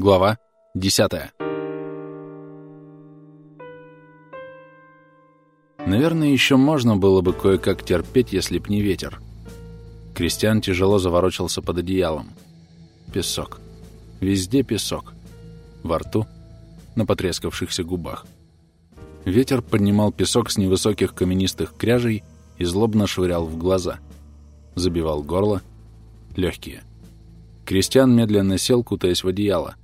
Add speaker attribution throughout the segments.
Speaker 1: Глава 10. Наверное, еще можно было бы кое-как терпеть, если б не ветер. Кристиан тяжело заворочился под одеялом. Песок. Везде песок. Во рту, на потрескавшихся губах. Ветер поднимал песок с невысоких каменистых кряжей и злобно швырял в глаза. Забивал горло, легкие. Кристиан медленно сел, кутаясь в одеяло.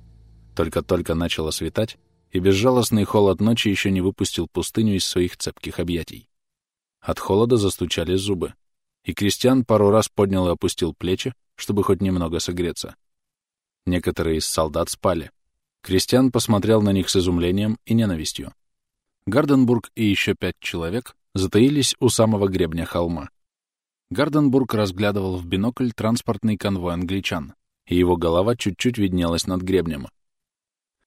Speaker 1: Только-только начало светать, и безжалостный холод ночи еще не выпустил пустыню из своих цепких объятий. От холода застучали зубы, и Кристиан пару раз поднял и опустил плечи, чтобы хоть немного согреться. Некоторые из солдат спали. Кристиан посмотрел на них с изумлением и ненавистью. Гарденбург и еще пять человек затаились у самого гребня холма. Гарденбург разглядывал в бинокль транспортный конвой англичан, и его голова чуть-чуть виднелась над гребнем.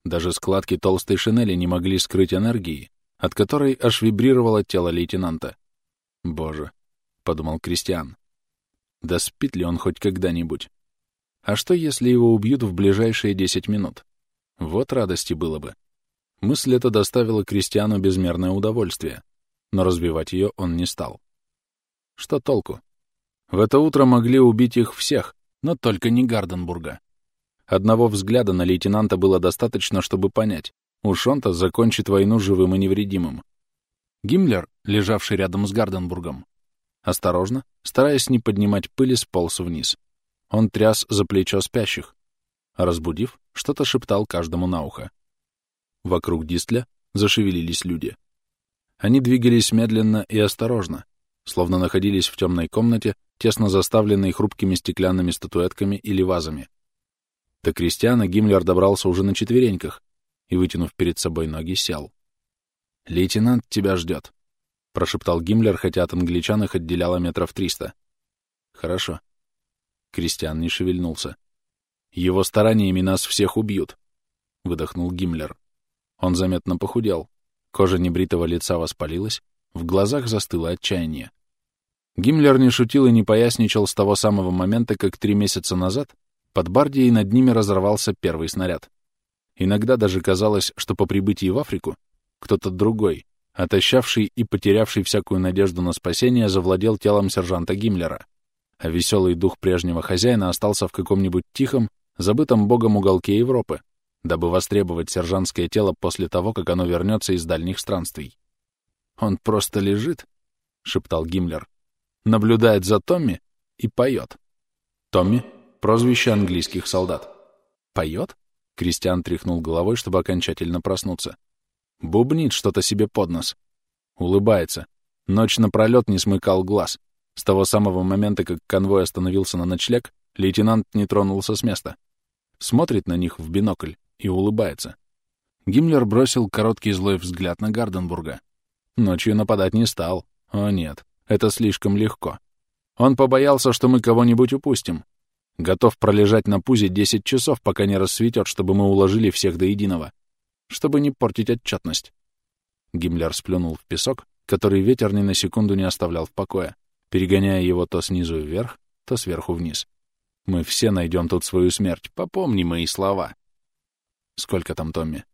Speaker 1: Даже складки толстой шинели не могли скрыть энергии, от которой аж вибрировало тело лейтенанта. «Боже», — подумал Кристиан, — «да спит ли он хоть когда-нибудь? А что, если его убьют в ближайшие десять минут? Вот радости было бы». Мысль эта доставила Кристиану безмерное удовольствие, но разбивать ее он не стал. Что толку? В это утро могли убить их всех, но только не Гарденбурга. Одного взгляда на лейтенанта было достаточно, чтобы понять, уж он-то закончит войну живым и невредимым. Гиммлер, лежавший рядом с Гарденбургом, осторожно, стараясь не поднимать пыли, сполз вниз. Он тряс за плечо спящих, разбудив, что-то шептал каждому на ухо. Вокруг Дистля зашевелились люди. Они двигались медленно и осторожно, словно находились в темной комнате, тесно заставленной хрупкими стеклянными статуэтками или вазами. До Кристиана Гиммлер добрался уже на четвереньках и, вытянув перед собой ноги, сел. «Лейтенант тебя ждет», — прошептал Гиммлер, хотя от англичан их отделяло метров триста. «Хорошо». Кристиан не шевельнулся. «Его стараниями нас всех убьют», — выдохнул Гиммлер. Он заметно похудел. Кожа небритого лица воспалилась, в глазах застыло отчаяние. Гиммлер не шутил и не поясничал с того самого момента, как три месяца назад под Бардией над ними разорвался первый снаряд. Иногда даже казалось, что по прибытии в Африку кто-то другой, отощавший и потерявший всякую надежду на спасение, завладел телом сержанта Гиммлера, а веселый дух прежнего хозяина остался в каком-нибудь тихом, забытом богом уголке Европы, дабы востребовать сержантское тело после того, как оно вернется из дальних странствий. «Он просто лежит», — шептал Гиммлер, — «наблюдает за Томми и поет». Томми Прозвище английских солдат. Поет? Кристиан тряхнул головой, чтобы окончательно проснуться. Бубнит что-то себе под нос. Улыбается. Ночь напролет не смыкал глаз. С того самого момента, как конвой остановился на ночлег, лейтенант не тронулся с места. Смотрит на них в бинокль и улыбается. Гиммлер бросил короткий злой взгляд на Гарденбурга. Ночью нападать не стал. О нет, это слишком легко. Он побоялся, что мы кого-нибудь упустим, Готов пролежать на пузе 10 часов, пока не рассветет, чтобы мы уложили всех до единого. Чтобы не портить отчетность. Гиммлер сплюнул в песок, который ветер ни на секунду не оставлял в покое, перегоняя его то снизу вверх, то сверху вниз. Мы все найдем тут свою смерть. Попомни мои слова. Сколько там, Томми?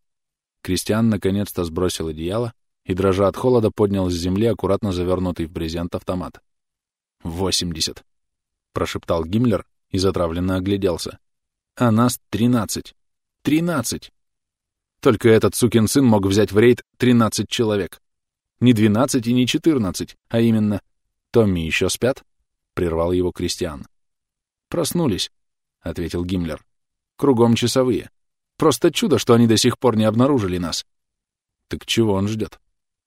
Speaker 1: Кристиан наконец-то сбросил одеяло и, дрожа от холода, поднял с земли аккуратно завернутый в брезент автомат. «Восемьдесят», — прошептал Гиммлер, и затравленно огляделся. А нас тринадцать. Тринадцать! Только этот сукин сын мог взять в рейд тринадцать человек. Не двенадцать и не четырнадцать, а именно... Томми еще спят? Прервал его Кристиан. Проснулись, — ответил Гиммлер. Кругом часовые. Просто чудо, что они до сих пор не обнаружили нас. Так чего он ждет?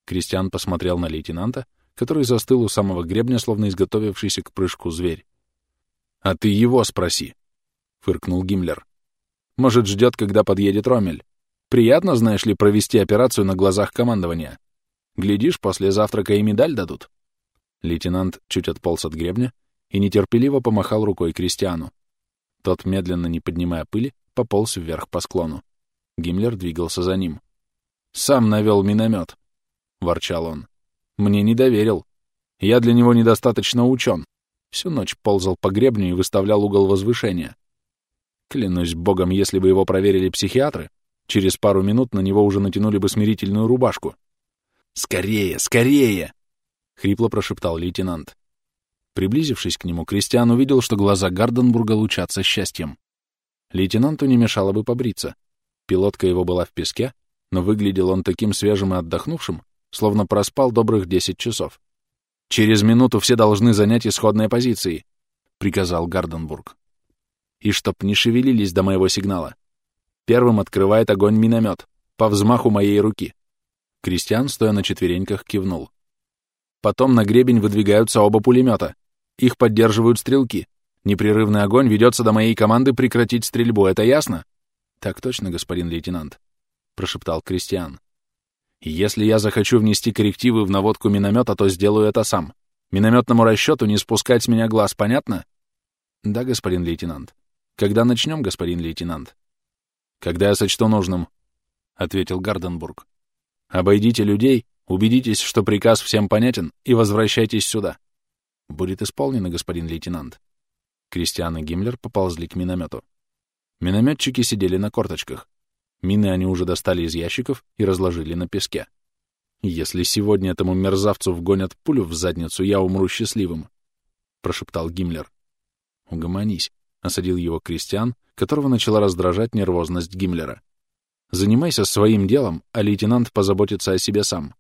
Speaker 1: Кристиан посмотрел на лейтенанта, который застыл у самого гребня, словно изготовившийся к прыжку зверь. «А ты его спроси», — фыркнул Гиммлер. «Может, ждет, когда подъедет Ромель. Приятно, знаешь ли, провести операцию на глазах командования. Глядишь, после завтрака и медаль дадут». Лейтенант чуть отполз от гребня и нетерпеливо помахал рукой Кристиану. Тот, медленно не поднимая пыли, пополз вверх по склону. Гиммлер двигался за ним. «Сам навел миномет», — ворчал он. «Мне не доверил. Я для него недостаточно учен. Всю ночь ползал по гребню и выставлял угол возвышения. Клянусь богом, если бы его проверили психиатры, через пару минут на него уже натянули бы смирительную рубашку. «Скорее, скорее!» — хрипло прошептал лейтенант. Приблизившись к нему, Кристиан увидел, что глаза Гарденбурга лучатся счастьем. Лейтенанту не мешало бы побриться. Пилотка его была в песке, но выглядел он таким свежим и отдохнувшим, словно проспал добрых десять часов. «Через минуту все должны занять исходные позиции», — приказал Гарденбург. «И чтоб не шевелились до моего сигнала. Первым открывает огонь миномет, по взмаху моей руки». Кристиан, стоя на четвереньках, кивнул. Потом на гребень выдвигаются оба пулемета. Их поддерживают стрелки. Непрерывный огонь ведется до моей команды прекратить стрельбу, это ясно? Так точно, господин лейтенант, прошептал Кристиан. Если я захочу внести коррективы в наводку миномета, то сделаю это сам. Минометному расчету не спускать с меня глаз, понятно? Да, господин лейтенант. Когда начнем, господин лейтенант? Когда я сочту нужным, ответил Гарденбург. Обойдите людей, убедитесь, что приказ всем понятен, и возвращайтесь сюда. Будет исполнено, господин лейтенант. Кристиан и Гиммлер поползли к миномету. Минометчики сидели на корточках. Мины они уже достали из ящиков и разложили на песке. «Если сегодня этому мерзавцу вгонят пулю в задницу, я умру счастливым», — прошептал Гиммлер. «Угомонись», — осадил его Кристиан, которого начала раздражать нервозность Гиммлера. «Занимайся своим делом, а лейтенант позаботится о себе сам».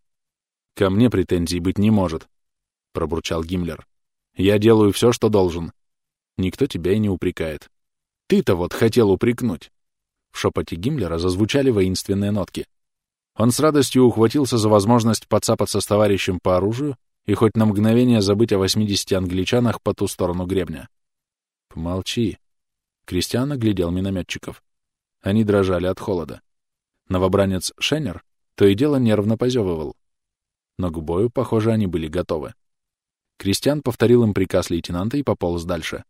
Speaker 1: «Ко мне претензий быть не может», — пробурчал Гиммлер. «Я делаю все, что должен. Никто тебя и не упрекает. Ты-то вот хотел упрекнуть». В шепоте Гиммлера зазвучали воинственные нотки. Он с радостью ухватился за возможность подцапаться с товарищем по оружию и хоть на мгновение забыть о 80 англичанах по ту сторону гребня. «Помолчи». Кристиан оглядел минометчиков. Они дрожали от холода. Новобранец Шеннер то и дело нервно позевывал. Но к бою, похоже, они были готовы. Кристиан повторил им приказ лейтенанта и пополз дальше.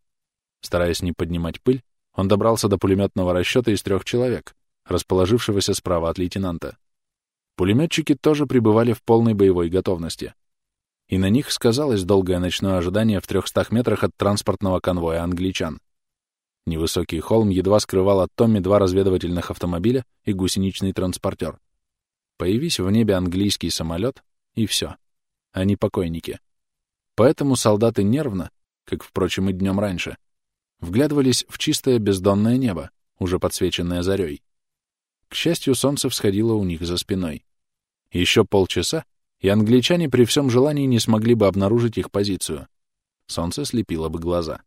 Speaker 1: Стараясь не поднимать пыль, он добрался до пулеметного расчета из трех человек, расположившегося справа от лейтенанта. Пулеметчики тоже пребывали в полной боевой готовности. И на них сказалось долгое ночное ожидание в трехстах метрах от транспортного конвоя англичан. Невысокий холм едва скрывал от Томми два разведывательных автомобиля и гусеничный транспортер. Появись в небе английский самолет, и все. Они покойники. Поэтому солдаты нервно, как, впрочем, и днем раньше, вглядывались в чистое бездонное небо, уже подсвеченное зарей. К счастью, солнце всходило у них за спиной. Еще полчаса, и англичане при всем желании не смогли бы обнаружить их позицию. Солнце слепило бы глаза.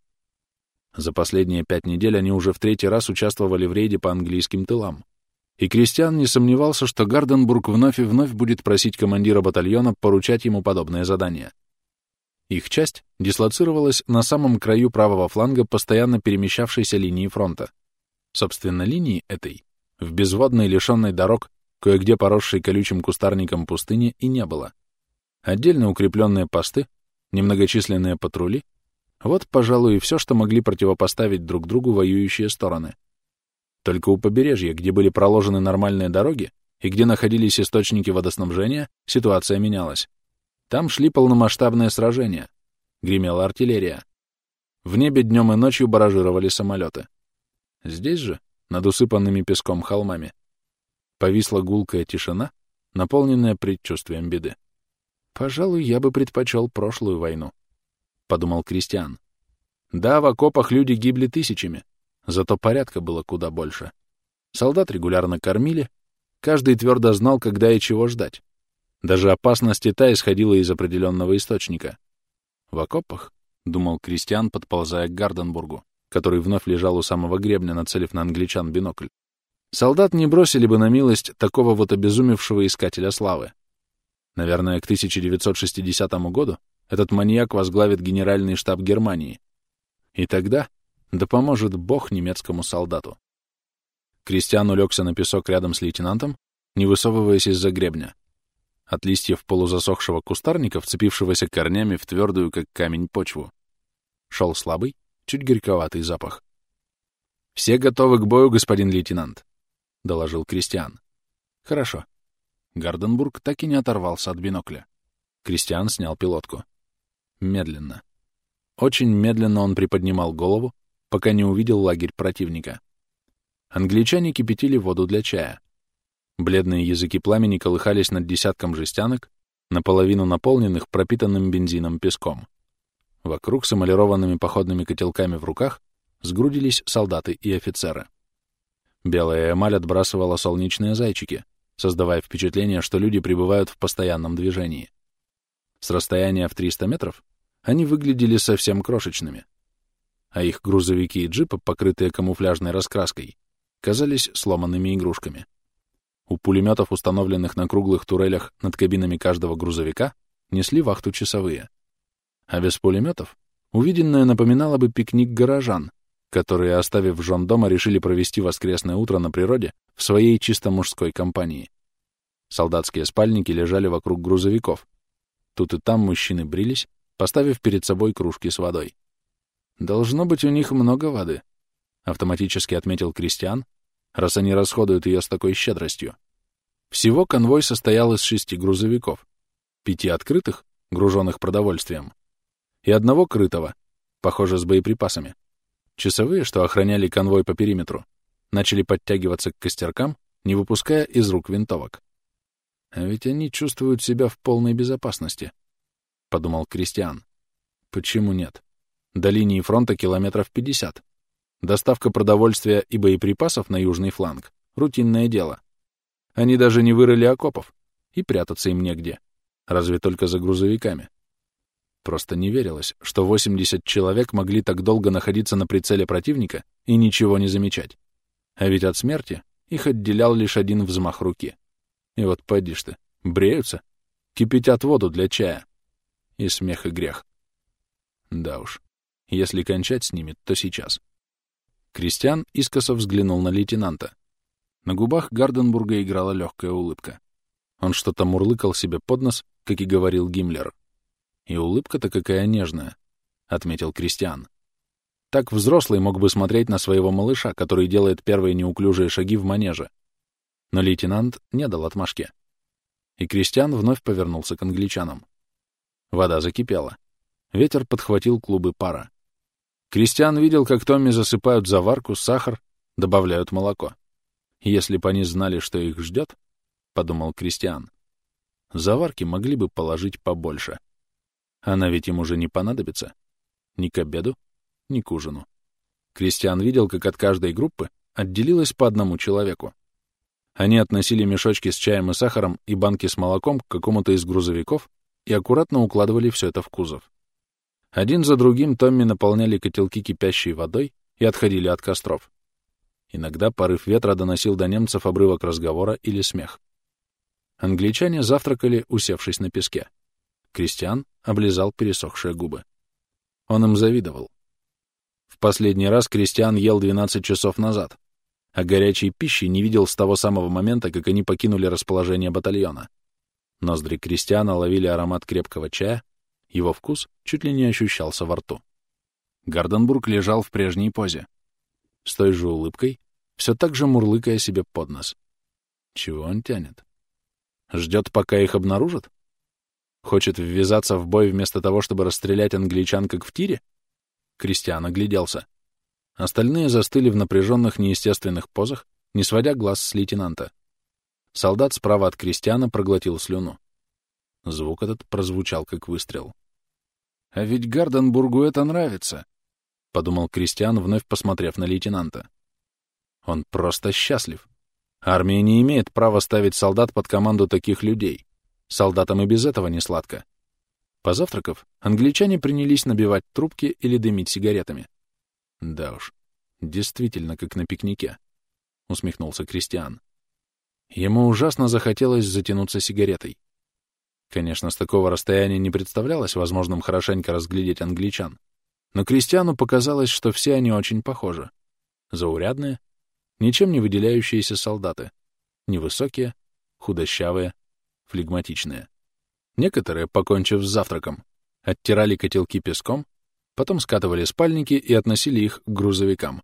Speaker 1: За последние пять недель они уже в третий раз участвовали в рейде по английским тылам. И Кристиан не сомневался, что Гарденбург вновь и вновь будет просить командира батальона поручать ему подобное задание. Их часть дислоцировалась на самом краю правого фланга постоянно перемещавшейся линии фронта. Собственно, линии этой, в безводной, лишенной дорог, кое-где поросшей колючим кустарником пустыни, и не было. Отдельно укрепленные посты, немногочисленные патрули — вот, пожалуй, и все, что могли противопоставить друг другу воюющие стороны. Только у побережья, где были проложены нормальные дороги и где находились источники водоснабжения, ситуация менялась. Там шли полномасштабные сражения. Гремела артиллерия. В небе днем и ночью баражировали самолеты. Здесь же, над усыпанными песком холмами, повисла гулкая тишина, наполненная предчувствием беды. «Пожалуй, я бы предпочел прошлую войну», — подумал Кристиан. Да, в окопах люди гибли тысячами, зато порядка было куда больше. Солдат регулярно кормили, каждый твердо знал, когда и чего ждать. Даже опасность и та исходила из определенного источника. В окопах, — думал Кристиан, подползая к Гарденбургу, который вновь лежал у самого гребня, нацелив на англичан бинокль. Солдат не бросили бы на милость такого вот обезумевшего искателя славы. Наверное, к 1960 году этот маньяк возглавит генеральный штаб Германии. И тогда да поможет бог немецкому солдату. Кристиан улегся на песок рядом с лейтенантом, не высовываясь из-за гребня от листьев полузасохшего кустарника, вцепившегося корнями в твердую, как камень, почву. Шел слабый, чуть горьковатый запах. «Все готовы к бою, господин лейтенант», — доложил Кристиан. «Хорошо». Гарденбург так и не оторвался от бинокля. Кристиан снял пилотку. Медленно. Очень медленно он приподнимал голову, пока не увидел лагерь противника. Англичане кипятили воду для чая. Бледные языки пламени колыхались над десятком жестянок, наполовину наполненных пропитанным бензином песком. Вокруг с эмалированными походными котелками в руках сгрудились солдаты и офицеры. Белая эмаль отбрасывала солнечные зайчики, создавая впечатление, что люди пребывают в постоянном движении. С расстояния в 300 метров они выглядели совсем крошечными, а их грузовики и джипы, покрытые камуфляжной раскраской, казались сломанными игрушками. У пулеметов, установленных на круглых турелях над кабинами каждого грузовика, несли вахту часовые. А без пулеметов увиденное напоминало бы пикник горожан, которые, оставив жен дома, решили провести воскресное утро на природе в своей чисто мужской компании. Солдатские спальники лежали вокруг грузовиков. Тут и там мужчины брились, поставив перед собой кружки с водой. «Должно быть у них много воды», — автоматически отметил Кристиан, раз они расходуют ее с такой щедростью. Всего конвой состоял из шести грузовиков, пяти открытых, груженных продовольствием, и одного крытого, похоже, с боеприпасами. Часовые, что охраняли конвой по периметру, начали подтягиваться к костеркам, не выпуская из рук винтовок. А ведь они чувствуют себя в полной безопасности, — подумал Кристиан. Почему нет? До линии фронта километров 50. Доставка продовольствия и боеприпасов на южный фланг — рутинное дело. Они даже не вырыли окопов, и прятаться им негде, разве только за грузовиками. Просто не верилось, что 80 человек могли так долго находиться на прицеле противника и ничего не замечать. А ведь от смерти их отделял лишь один взмах руки. И вот поди ты, бреются, кипятят воду для чая. И смех, и грех. Да уж, если кончать с ними, то сейчас. Кристиан искоса взглянул на лейтенанта. На губах Гарденбурга играла легкая улыбка. Он что-то мурлыкал себе под нос, как и говорил Гиммлер. И улыбка-то какая нежная, — отметил Кристиан. Так взрослый мог бы смотреть на своего малыша, который делает первые неуклюжие шаги в манеже. Но лейтенант не дал отмашки. И Кристиан вновь повернулся к англичанам. Вода закипела. Ветер подхватил клубы пара. Кристиан видел, как Томми засыпают заварку, сахар, добавляют молоко. Если бы они знали, что их ждет, — подумал Кристиан, — заварки могли бы положить побольше. Она ведь им уже не понадобится. Ни к обеду, ни к ужину. Кристиан видел, как от каждой группы отделилось по одному человеку. Они относили мешочки с чаем и сахаром и банки с молоком к какому-то из грузовиков и аккуратно укладывали все это в кузов. Один за другим Томми наполняли котелки кипящей водой и отходили от костров. Иногда порыв ветра доносил до немцев обрывок разговора или смех. Англичане завтракали, усевшись на песке. Кристиан облизал пересохшие губы. Он им завидовал. В последний раз Кристиан ел 12 часов назад, а горячей пищи не видел с того самого момента, как они покинули расположение батальона. Ноздри Кристиана ловили аромат крепкого чая, его вкус чуть ли не ощущался во рту. Гарденбург лежал в прежней позе. С той же улыбкой, все так же мурлыкая себе под нос. Чего он тянет? Ждет, пока их обнаружат? Хочет ввязаться в бой вместо того, чтобы расстрелять англичан, как в тире? Кристиан огляделся. Остальные застыли в напряженных неестественных позах, не сводя глаз с лейтенанта. Солдат справа от Кристиана проглотил слюну. Звук этот прозвучал, как выстрел. «А ведь Гарденбургу это нравится», — подумал Кристиан, вновь посмотрев на лейтенанта. «Он просто счастлив. Армия не имеет права ставить солдат под команду таких людей. Солдатам и без этого не сладко». Позавтракав, англичане принялись набивать трубки или дымить сигаретами. «Да уж, действительно, как на пикнике», — усмехнулся Кристиан. Ему ужасно захотелось затянуться сигаретой. Конечно, с такого расстояния не представлялось возможным хорошенько разглядеть англичан, но Кристиану показалось, что все они очень похожи. Заурядные, ничем не выделяющиеся солдаты, невысокие, худощавые, флегматичные. Некоторые, покончив с завтраком, оттирали котелки песком, потом скатывали спальники и относили их к грузовикам.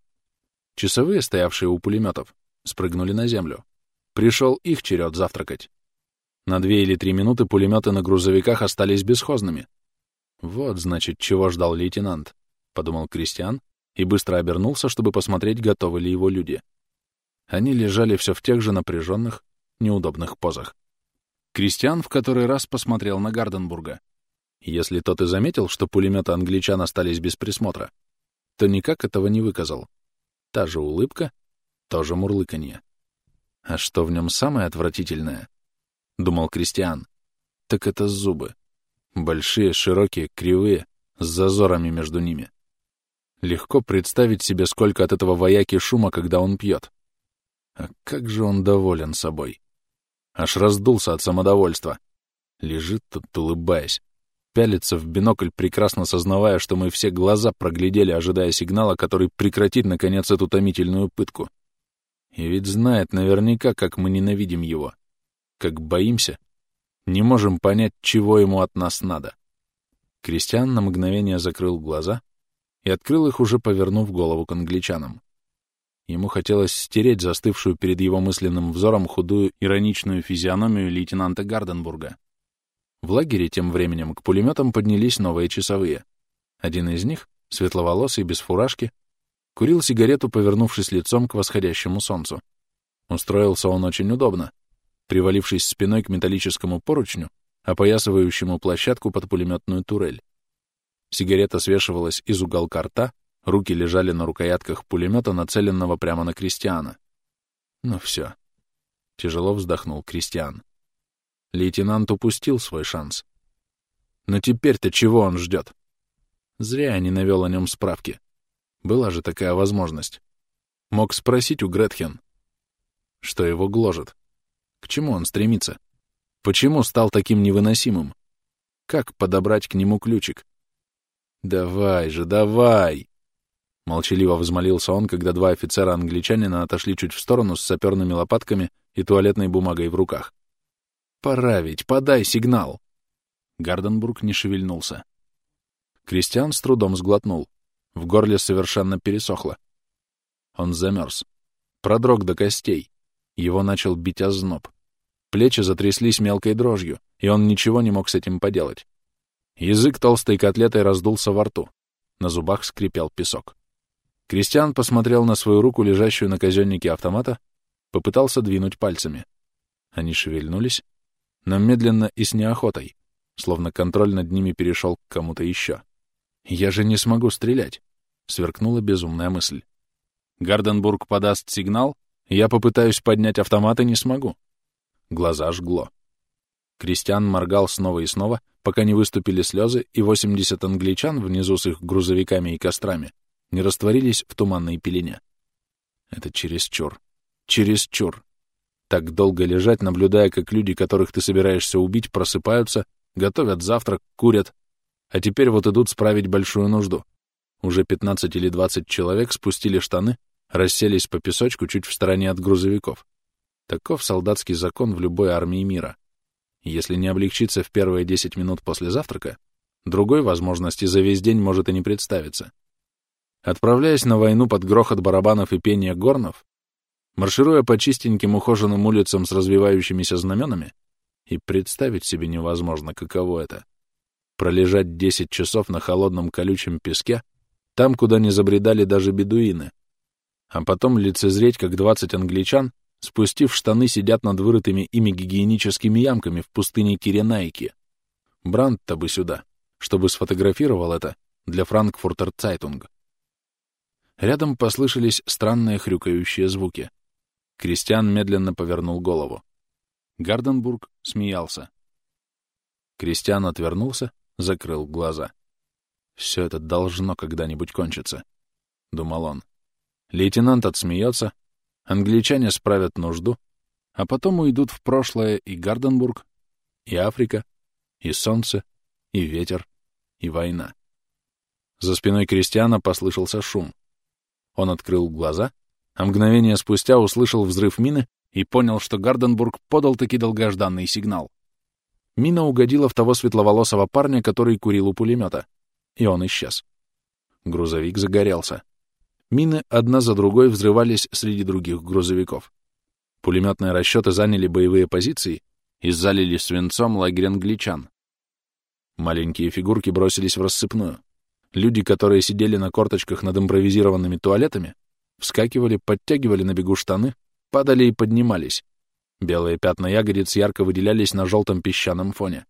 Speaker 1: Часовые, стоявшие у пулеметов, спрыгнули на землю. Пришел их черед завтракать. На две или три минуты пулеметы на грузовиках остались бесхозными. Вот, значит, чего ждал лейтенант, — подумал Кристиан и быстро обернулся, чтобы посмотреть, готовы ли его люди. Они лежали все в тех же напряженных, неудобных позах. Кристиан в который раз посмотрел на Гарденбурга. Если тот и заметил, что пулеметы англичан остались без присмотра, то никак этого не выказал. Та же улыбка, то же мурлыканье. А что в нем самое отвратительное, — думал Кристиан, — так это зубы. Большие, широкие, кривые, с зазорами между ними. Легко представить себе, сколько от этого вояки шума, когда он пьет. А как же он доволен собой. Аж раздулся от самодовольства. Лежит тут, улыбаясь. Пялится в бинокль, прекрасно сознавая, что мы все глаза проглядели, ожидая сигнала, который прекратит, наконец, эту томительную пытку. И ведь знает наверняка, как мы ненавидим его. Как боимся. Не можем понять, чего ему от нас надо. Кристиан на мгновение закрыл глаза и открыл их, уже повернув голову к англичанам. Ему хотелось стереть застывшую перед его мысленным взором худую, ироничную физиономию лейтенанта Гарденбурга. В лагере тем временем к пулеметам поднялись новые часовые. Один из них, светловолосый, без фуражки, курил сигарету, повернувшись лицом к восходящему солнцу. Устроился он очень удобно, привалившись спиной к металлическому поручню, опоясывающему площадку под пулеметную турель. Сигарета свешивалась из уголка рта, Руки лежали на рукоятках пулемета, нацеленного прямо на Кристиана. Ну все. Тяжело вздохнул Кристиан. Лейтенант упустил свой шанс. Но теперь-то чего он ждет? Зря я не навел о нем справки. Была же такая возможность. Мог спросить у Гретхен, что его гложет. Чему он стремится? Почему стал таким невыносимым? Как подобрать к нему ключик? Давай же, давай! Молчаливо взмолился он, когда два офицера-англичанина отошли чуть в сторону с саперными лопатками и туалетной бумагой в руках. «Пора ведь, подай сигнал!» Гарденбург не шевельнулся. Кристиан с трудом сглотнул. В горле совершенно пересохло. Он замерз. Продрог до костей. Его начал бить озноб. Плечи затряслись мелкой дрожью, и он ничего не мог с этим поделать. Язык толстой котлетой раздулся во рту. На зубах скрипел песок. Кристиан посмотрел на свою руку, лежащую на казеннике автомата, попытался двинуть пальцами. Они шевельнулись, но медленно и с неохотой, словно контроль над ними перешел к кому-то еще. «Я же не смогу стрелять», — сверкнула безумная мысль. «Гарденбург подаст сигнал, я попытаюсь поднять автомат и не смогу». Глаза жгло. Кристиан моргал снова и снова, пока не выступили слезы, и 80 англичан внизу с их грузовиками и кострами не растворились в туманной пелене. Это чересчур. Чересчур. Так долго лежать, наблюдая, как люди, которых ты собираешься убить, просыпаются, готовят завтрак, курят, а теперь вот идут справить большую нужду. Уже 15 или 20 человек спустили штаны, расселись по песочку чуть в стороне от грузовиков. Таков солдатский закон в любой армии мира. Если не облегчиться в первые 10 минут после завтрака, другой возможности за весь день может и не представиться. Отправляясь на войну под грохот барабанов и пение горнов, маршируя по чистеньким ухоженным улицам с развивающимися знаменами, и представить себе невозможно, каково это — пролежать десять часов на холодном колючем песке, там, куда не забредали даже бедуины, а потом лицезреть, как двадцать англичан, спустив штаны, сидят над вырытыми ими гигиеническими ямками в пустыне Киренайки. Брандт-то бы сюда, чтобы сфотографировал это для Франкфуртер Цайтунг. Рядом послышались странные хрюкающие звуки. Кристиан медленно повернул голову. Гарденбург смеялся. Кристиан отвернулся, закрыл глаза. «Все это должно когда-нибудь кончиться», — думал он. Лейтенант отсмеется, англичане справят нужду, а потом уйдут в прошлое и Гарденбург, и Африка, и солнце, и ветер, и война. За спиной Кристиана послышался шум. Он открыл глаза, а мгновение спустя услышал взрыв мины и понял, что Гарденбург подал таки долгожданный сигнал. Мина угодила в того светловолосого парня, который курил у пулемета, и он исчез. Грузовик загорелся. Мины одна за другой взрывались среди других грузовиков. Пулеметные расчеты заняли боевые позиции и залили свинцом лагерь англичан. Маленькие фигурки бросились в рассыпную. Люди, которые сидели на корточках над импровизированными туалетами, вскакивали, подтягивали на бегу штаны, падали и поднимались. Белые пятна ягодиц ярко выделялись на желтом песчаном фоне.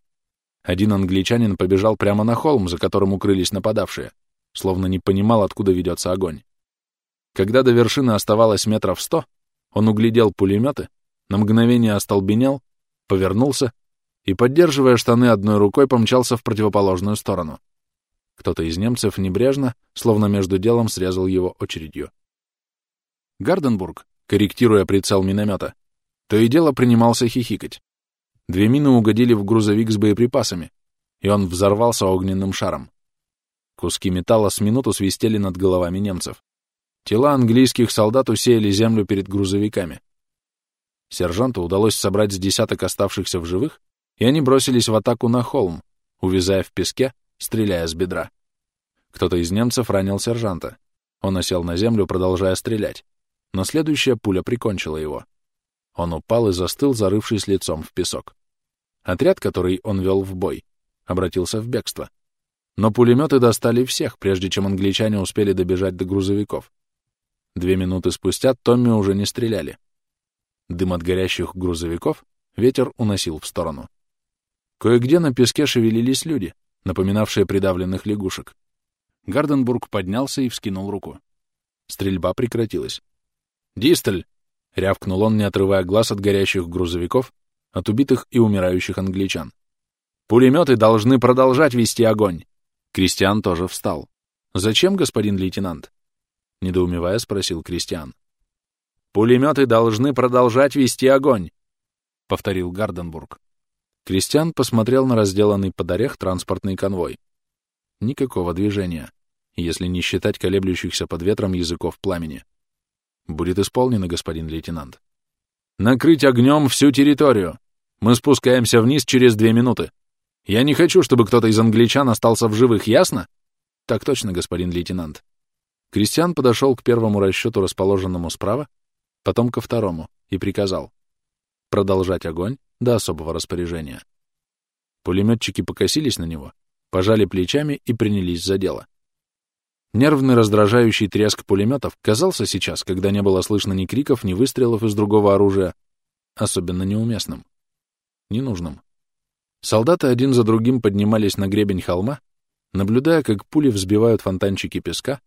Speaker 1: Один англичанин побежал прямо на холм, за которым укрылись нападавшие, словно не понимал, откуда ведется огонь. Когда до вершины оставалось метров сто, он углядел пулеметы, на мгновение остолбенел, повернулся и, поддерживая штаны одной рукой, помчался в противоположную сторону. Кто-то из немцев небрежно, словно между делом, срезал его очередью. Гарденбург, корректируя прицел миномета, то и дело принимался хихикать. Две мины угодили в грузовик с боеприпасами, и он взорвался огненным шаром. Куски металла с минуту свистели над головами немцев. Тела английских солдат усеяли землю перед грузовиками. Сержанту удалось собрать с десяток оставшихся в живых, и они бросились в атаку на холм, увязая в песке, стреляя с бедра. Кто-то из немцев ранил сержанта. Он осел на землю, продолжая стрелять, но следующая пуля прикончила его. Он упал и застыл, зарывшись лицом в песок. Отряд, который он вел в бой, обратился в бегство. Но пулеметы достали всех, прежде чем англичане успели добежать до грузовиков. Две минуты спустя Томми уже не стреляли. Дым от горящих грузовиков ветер уносил в сторону. Кое-где на песке шевелились люди, напоминавшие придавленных лягушек. Гарденбург поднялся и вскинул руку. Стрельба прекратилась. «Дистель!» — рявкнул он, не отрывая глаз от горящих грузовиков, от убитых и умирающих англичан. «Пулеметы должны продолжать вести огонь!» Кристиан тоже встал. «Зачем, господин лейтенант?» — недоумевая спросил Кристиан. «Пулеметы должны продолжать вести огонь», — повторил Гарденбург. Кристиан посмотрел на разделанный под орех транспортный конвой. Никакого движения, если не считать колеблющихся под ветром языков пламени. Будет исполнено, господин лейтенант. Накрыть огнем всю территорию. Мы спускаемся вниз через две минуты. Я не хочу, чтобы кто-то из англичан остался в живых, ясно? Так точно, господин лейтенант. Кристиан подошел к первому расчету, расположенному справа, потом ко второму, и приказал продолжать огонь до особого распоряжения. Пулеметчики покосились на него, пожали плечами и принялись за дело. Нервный раздражающий треск пулеметов казался сейчас, когда не было слышно ни криков, ни выстрелов из другого оружия, особенно неуместным, ненужным. Солдаты один за другим поднимались на гребень холма, наблюдая, как пули взбивают фонтанчики песка,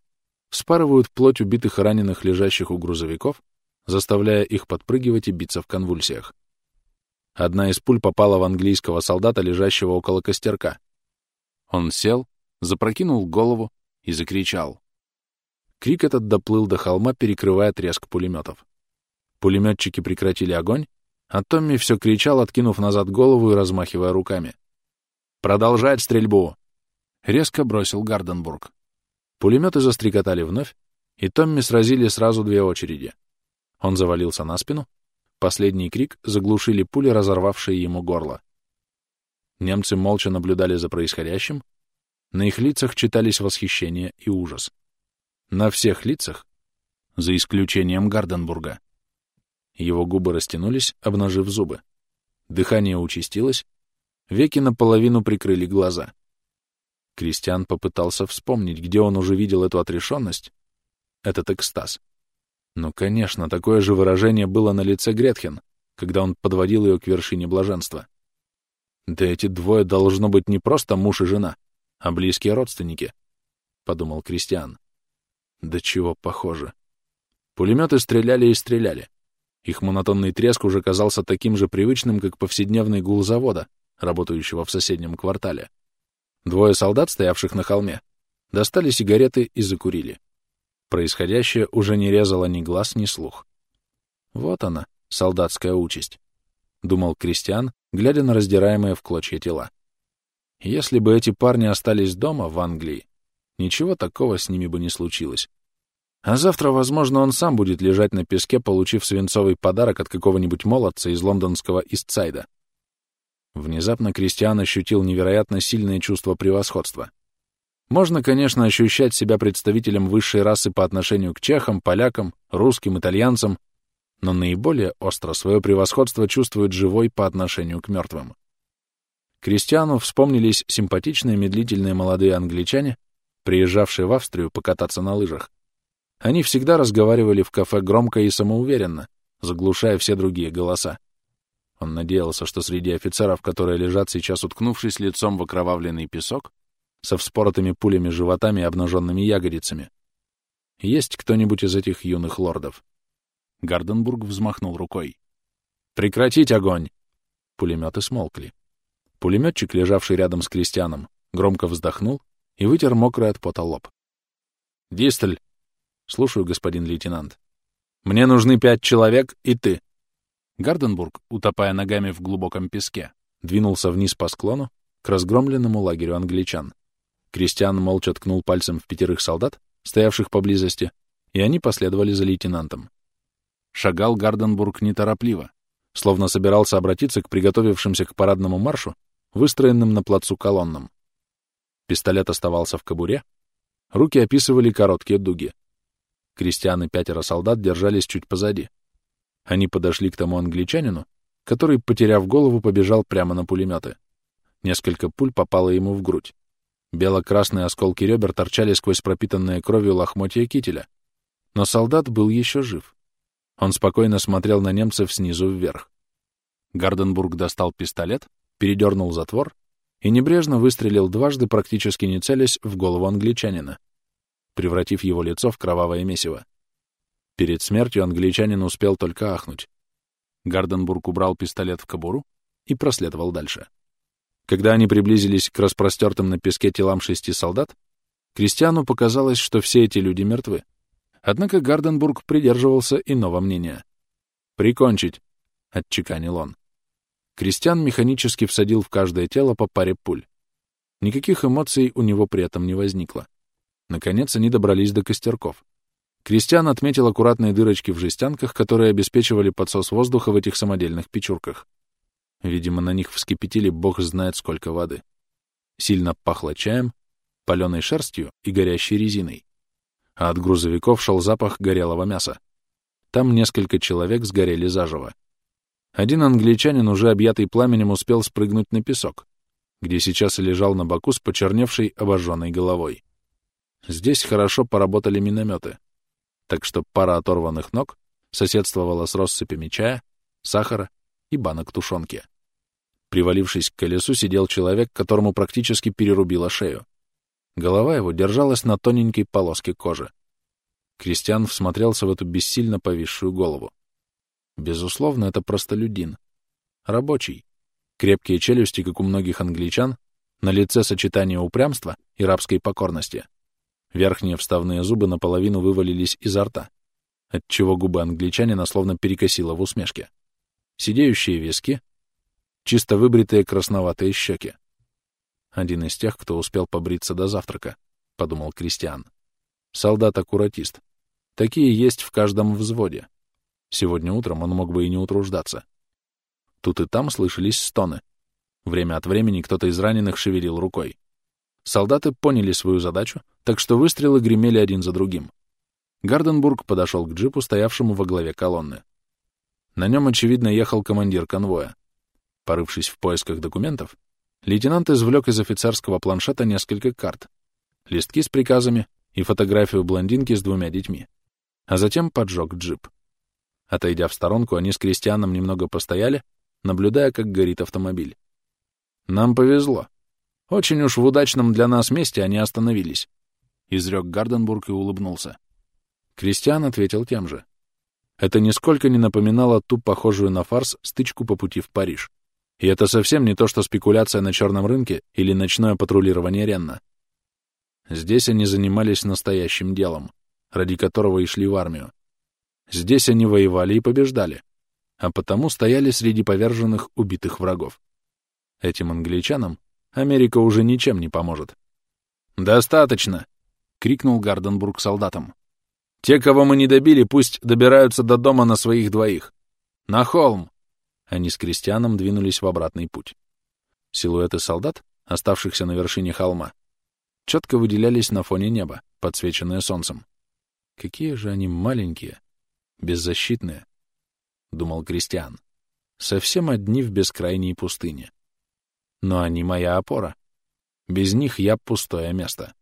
Speaker 1: вспарывают плоть убитых и раненых, лежащих у грузовиков, заставляя их подпрыгивать и биться в конвульсиях. Одна из пуль попала в английского солдата, лежащего около костерка. Он сел, запрокинул голову и закричал. Крик этот доплыл до холма, перекрывая треск пулеметов. Пулеметчики прекратили огонь, а Томми все кричал, откинув назад голову и размахивая руками. «Продолжать стрельбу!» Резко бросил Гарденбург. Пулеметы застрекотали вновь, и Томми сразили сразу две очереди. Он завалился на спину. Последний крик заглушили пули, разорвавшие ему горло. Немцы молча наблюдали за происходящим. На их лицах читались восхищение и ужас. На всех лицах, за исключением Гарденбурга. Его губы растянулись, обнажив зубы. Дыхание участилось, веки наполовину прикрыли глаза. Кристиан попытался вспомнить, где он уже видел эту отрешенность, этот экстаз. Ну, конечно, такое же выражение было на лице Гретхен, когда он подводил ее к вершине блаженства. Да эти двое должно быть не просто муж и жена, а близкие родственники, — подумал Кристиан. Да чего похоже. Пулеметы стреляли и стреляли. Их монотонный треск уже казался таким же привычным, как повседневный гул завода, работающего в соседнем квартале. Двое солдат, стоявших на холме, достали сигареты и закурили. Происходящее уже не резало ни глаз, ни слух. Вот она, солдатская участь, — думал Кристиан, глядя на раздираемые в клочья тела. Если бы эти парни остались дома, в Англии, ничего такого с ними бы не случилось. А завтра, возможно, он сам будет лежать на песке, получив свинцовый подарок от какого-нибудь молодца из лондонского Истсайда. Внезапно Кристиан ощутил невероятно сильное чувство превосходства. Можно, конечно, ощущать себя представителем высшей расы по отношению к чехам, полякам, русским, итальянцам, но наиболее остро свое превосходство чувствует живой по отношению к мертвым. Кристиану вспомнились симпатичные медлительные молодые англичане, приезжавшие в Австрию покататься на лыжах. Они всегда разговаривали в кафе громко и самоуверенно, заглушая все другие голоса. Он надеялся, что среди офицеров, которые лежат сейчас уткнувшись лицом в окровавленный песок, со вспоротыми пулями животами и обнаженными ягодицами, есть кто-нибудь из этих юных лордов. Гарденбург взмахнул рукой. «Прекратить огонь!» Пулеметы смолкли. Пулеметчик, лежавший рядом с крестьяном, громко вздохнул и вытер мокрый от пота лоб. «Дистель!» «Слушаю, господин лейтенант. Мне нужны пять человек и ты!» Гарденбург, утопая ногами в глубоком песке, двинулся вниз по склону к разгромленному лагерю англичан. Кристиан молча ткнул пальцем в пятерых солдат, стоявших поблизости, и они последовали за лейтенантом. Шагал Гарденбург неторопливо, словно собирался обратиться к приготовившимся к парадному маршу, выстроенным на плацу колоннам. Пистолет оставался в кобуре, руки описывали короткие дуги. Кристиан и пятеро солдат держались чуть позади, они подошли к тому англичанину, который, потеряв голову, побежал прямо на пулеметы. Несколько пуль попало ему в грудь. Бело-красные осколки ребер торчали сквозь пропитанные кровью лохмотья кителя. Но солдат был еще жив. Он спокойно смотрел на немцев снизу вверх. Гарденбург достал пистолет, передернул затвор и небрежно выстрелил дважды, практически не целясь, в голову англичанина, превратив его лицо в кровавое месиво. Перед смертью англичанин успел только ахнуть. Гарденбург убрал пистолет в кобуру и проследовал дальше. Когда они приблизились к распростертым на песке телам шести солдат, Кристиану показалось, что все эти люди мертвы. Однако Гарденбург придерживался иного мнения. «Прикончить», — отчеканил он. Кристиан механически всадил в каждое тело по паре пуль. Никаких эмоций у него при этом не возникло. Наконец они добрались до костерков. Кристиан отметил аккуратные дырочки в жестянках, которые обеспечивали подсос воздуха в этих самодельных печурках. Видимо, на них вскипятили бог знает сколько воды. Сильно пахло чаем, паленой шерстью и горящей резиной. А от грузовиков шел запах горелого мяса. Там несколько человек сгорели заживо. Один англичанин, уже объятый пламенем, успел спрыгнуть на песок, где сейчас и лежал на боку с почерневшей обожженной головой. Здесь хорошо поработали минометы так что пара оторванных ног соседствовала с россыпями чая, сахара и банок тушенки. Привалившись к колесу, сидел человек, которому практически перерубило шею. Голова его держалась на тоненькой полоске кожи. Кристиан всмотрелся в эту бессильно повисшую голову. Безусловно, это простолюдин. Рабочий. Крепкие челюсти, как у многих англичан, на лице сочетание упрямства и рабской покорности. Верхние вставные зубы наполовину вывалились изо рта, отчего губы англичанина словно перекосило в усмешке. Сидеющие виски, чисто выбритые красноватые щеки. Один из тех, кто успел побриться до завтрака, — подумал Кристиан. Солдат-аккуратист. Такие есть в каждом взводе. Сегодня утром он мог бы и не утруждаться. Тут и там слышались стоны. Время от времени кто-то из раненых шевелил рукой. Солдаты поняли свою задачу, так что выстрелы гремели один за другим. Гарденбург подошел к джипу, стоявшему во главе колонны. На нем, очевидно, ехал командир конвоя. Порывшись в поисках документов, лейтенант извлек из офицерского планшета несколько карт, листки с приказами и фотографию блондинки с двумя детьми, а затем поджег джип. Отойдя в сторонку, они с крестьяном немного постояли, наблюдая, как горит автомобиль. «Нам повезло», очень уж в удачном для нас месте они остановились. Изрек Гарденбург и улыбнулся. Кристиан ответил тем же. Это нисколько не напоминало ту похожую на фарс стычку по пути в Париж. И это совсем не то, что спекуляция на черном рынке или ночное патрулирование Ренна. Здесь они занимались настоящим делом, ради которого и шли в армию. Здесь они воевали и побеждали, а потому стояли среди поверженных убитых врагов. Этим англичанам Америка уже ничем не поможет. «Достаточно!» — крикнул Гарденбург солдатам. «Те, кого мы не добили, пусть добираются до дома на своих двоих. На холм!» Они с крестьяном двинулись в обратный путь. Силуэты солдат, оставшихся на вершине холма, четко выделялись на фоне неба, подсвеченные солнцем. Какие же они маленькие, беззащитные, — думал Кристиан. Совсем одни в бескрайней пустыне но они моя опора. Без них я пустое место.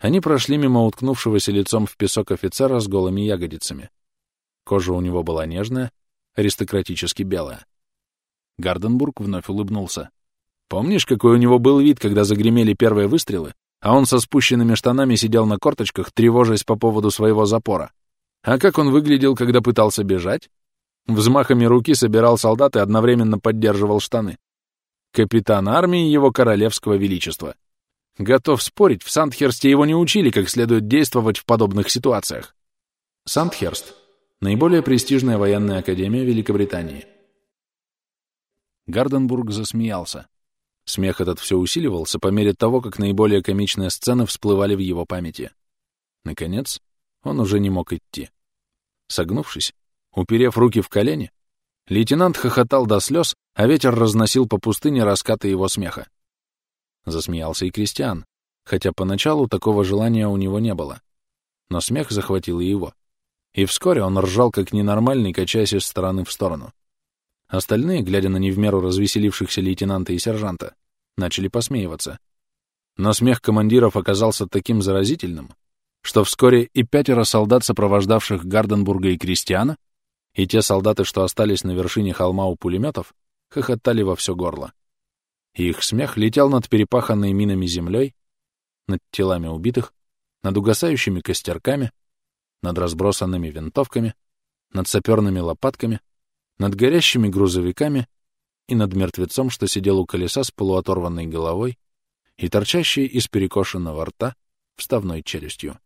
Speaker 1: Они прошли мимо уткнувшегося лицом в песок офицера с голыми ягодицами. Кожа у него была нежная, аристократически белая. Гарденбург вновь улыбнулся. «Помнишь, какой у него был вид, когда загремели первые выстрелы, а он со спущенными штанами сидел на корточках, тревожась по поводу своего запора? А как он выглядел, когда пытался бежать? Взмахами руки собирал солдат и одновременно поддерживал штаны. Капитан армии его королевского величества. Готов спорить, в Сандхерсте его не учили, как следует действовать в подобных ситуациях. Сандхерст — наиболее престижная военная академия Великобритании. Гарденбург засмеялся. Смех этот все усиливался по мере того, как наиболее комичные сцены всплывали в его памяти. Наконец, он уже не мог идти. Согнувшись, уперев руки в колени, лейтенант хохотал до слез, а ветер разносил по пустыне раскаты его смеха. Засмеялся и Кристиан, хотя поначалу такого желания у него не было. Но смех захватил и его. И вскоре он ржал как ненормальный, качаясь из стороны в сторону. Остальные, глядя на не в меру развеселившихся лейтенанта и сержанта, начали посмеиваться. Но смех командиров оказался таким заразительным, что вскоре и пятеро солдат, сопровождавших Гарденбурга и Кристиана, и те солдаты, что остались на вершине холма у пулеметов, хохотали во все горло и их смех летел над перепаханной минами землей, над телами убитых, над угасающими костерками, над разбросанными винтовками, над саперными лопатками, над горящими грузовиками и над мертвецом, что сидел у колеса с полуоторванной головой и торчащей из перекошенного рта вставной челюстью.